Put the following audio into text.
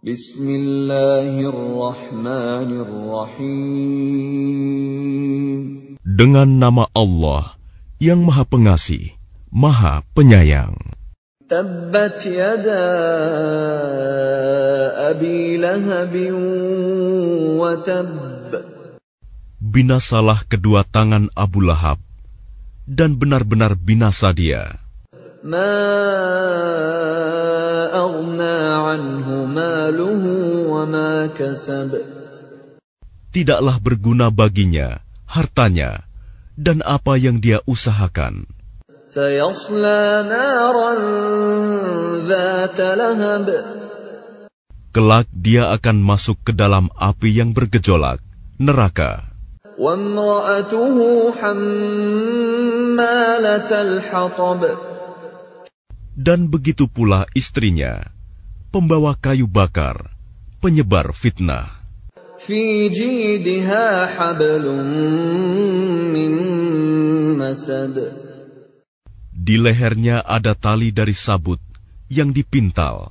Bismillahirrahmanirrahim. Dengan nama Allah yang Maha Pengasih, Maha Penyayang. Tabbat yada abi lahab wa. Binasalah kedua tangan Abu Lahab, dan benar-benar binasa dia. Ma Tidaklah berguna baginya hartanya dan apa yang dia usahakan. Kelak dia akan masuk ke dalam api yang bergejolak, neraka. Dan begitu pula istrinya, pembawa kayu bakar, penyebar fitnah. Di lehernya ada tali dari sabut yang dipintal.